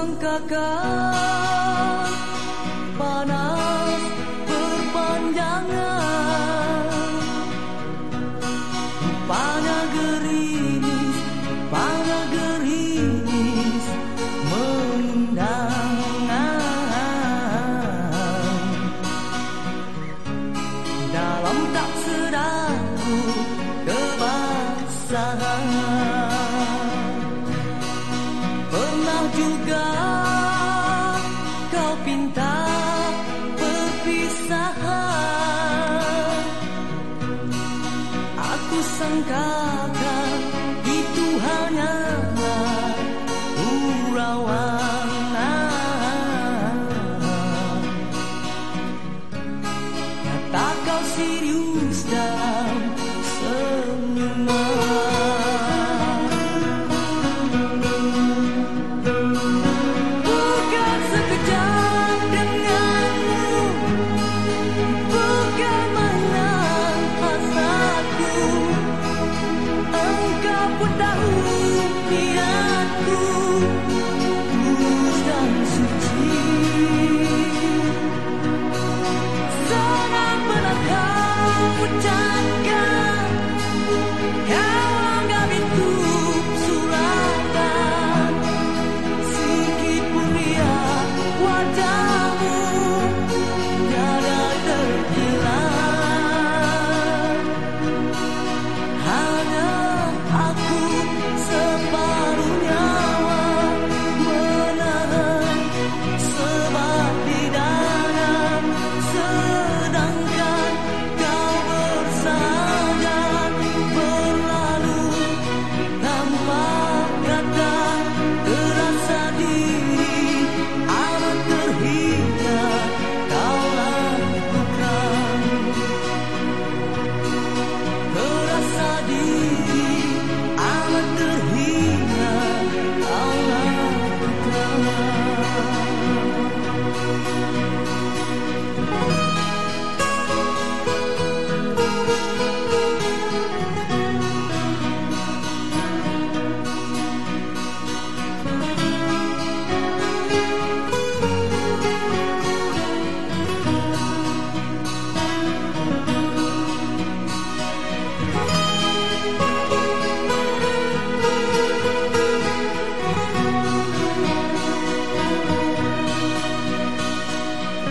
Kusangkakan tak sedarku kebasahan Pernah juga kau pinta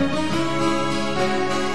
Thank you.